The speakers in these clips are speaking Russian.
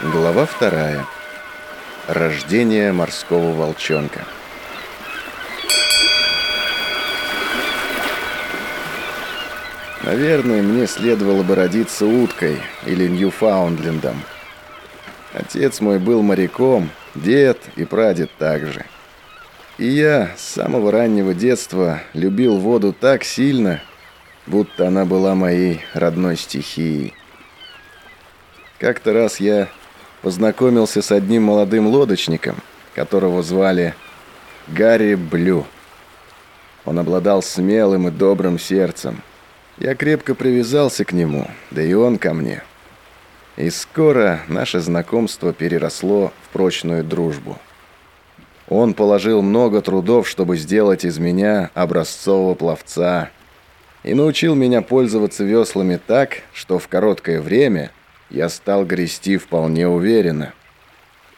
Глава вторая. Рождение морского волчонка. Наверное, мне следовало бы родиться уткой или Ньюфаундлендом. Отец мой был моряком, дед и прадед также. И я с самого раннего детства любил воду так сильно, будто она была моей родной стихией. Как-то раз я познакомился с одним молодым лодочником, которого звали Гарри Блю. Он обладал смелым и добрым сердцем. Я крепко привязался к нему, да и он ко мне. И скоро наше знакомство переросло в прочную дружбу. Он положил много трудов, чтобы сделать из меня образцового пловца, и научил меня пользоваться веслами так, что в короткое время я стал грести вполне уверенно.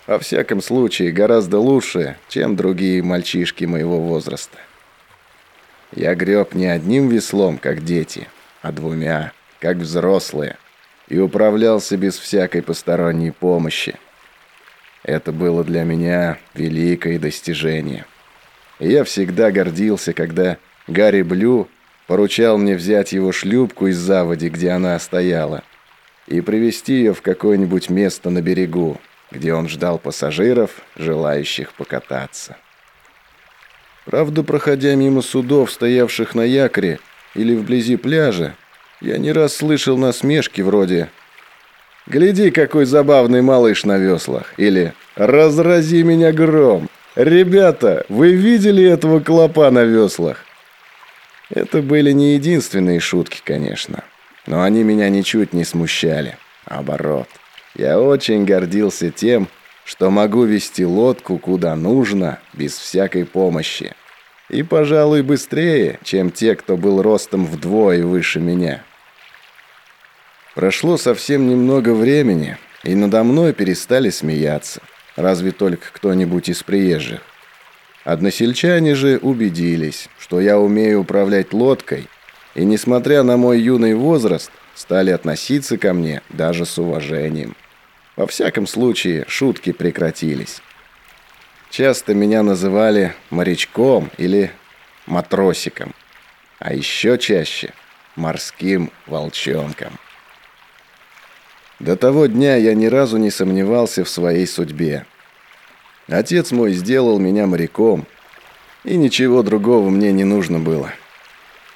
Во всяком случае, гораздо лучше, чем другие мальчишки моего возраста. Я греб не одним веслом, как дети, а двумя, как взрослые, и управлялся без всякой посторонней помощи. Это было для меня великое достижение. И я всегда гордился, когда Гарри Блю поручал мне взять его шлюпку из заводи, где она стояла, и привести ее в какое-нибудь место на берегу, где он ждал пассажиров, желающих покататься. Правда, проходя мимо судов, стоявших на якоре или вблизи пляжа, я не раз слышал насмешки вроде «Гляди, какой забавный малыш на веслах!» или «Разрази меня гром!» «Ребята, вы видели этого клопа на веслах?» Это были не единственные шутки, конечно. Но они меня ничуть не смущали. Наоборот, я очень гордился тем, что могу вести лодку куда нужно, без всякой помощи. И, пожалуй, быстрее, чем те, кто был ростом вдвое выше меня. Прошло совсем немного времени, и надо мной перестали смеяться. Разве только кто-нибудь из приезжих. Односельчане же убедились, что я умею управлять лодкой – и, несмотря на мой юный возраст, стали относиться ко мне даже с уважением. Во всяком случае, шутки прекратились. Часто меня называли морячком или матросиком, а еще чаще морским волчонком. До того дня я ни разу не сомневался в своей судьбе. Отец мой сделал меня моряком, и ничего другого мне не нужно было.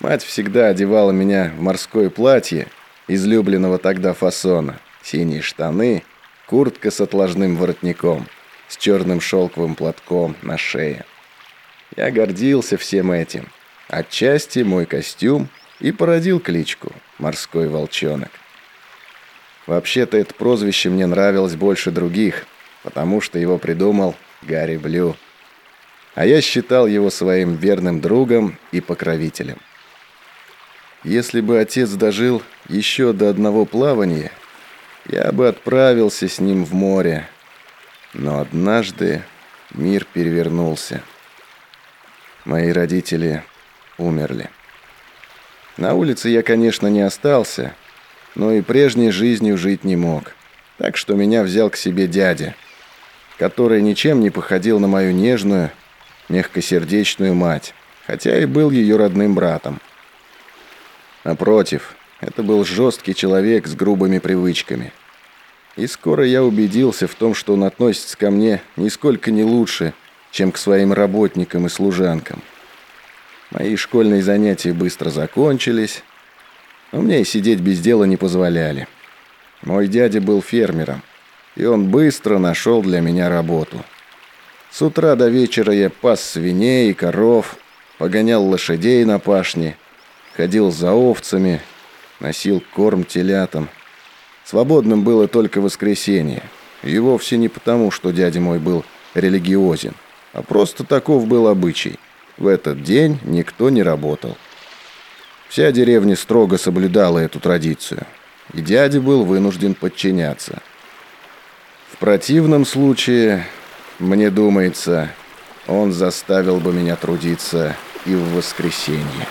Мать всегда одевала меня в морское платье, излюбленного тогда фасона, синие штаны, куртка с отложным воротником, с черным шелковым платком на шее. Я гордился всем этим. Отчасти мой костюм и породил кличку «Морской волчонок». Вообще-то это прозвище мне нравилось больше других, потому что его придумал Гарри Блю. А я считал его своим верным другом и покровителем. Если бы отец дожил еще до одного плавания, я бы отправился с ним в море. Но однажды мир перевернулся. Мои родители умерли. На улице я, конечно, не остался, но и прежней жизнью жить не мог. Так что меня взял к себе дядя, который ничем не походил на мою нежную, мягкосердечную мать, хотя и был ее родным братом. Напротив, это был жесткий человек с грубыми привычками. И скоро я убедился в том, что он относится ко мне нисколько не лучше, чем к своим работникам и служанкам. Мои школьные занятия быстро закончились, но мне и сидеть без дела не позволяли. Мой дядя был фермером, и он быстро нашел для меня работу. С утра до вечера я пас свиней и коров, погонял лошадей на пашне – ходил за овцами, носил корм телятам. Свободным было только воскресенье. И вовсе не потому, что дядя мой был религиозен, а просто таков был обычай. В этот день никто не работал. Вся деревня строго соблюдала эту традицию, и дядя был вынужден подчиняться. В противном случае, мне думается, он заставил бы меня трудиться и в воскресенье.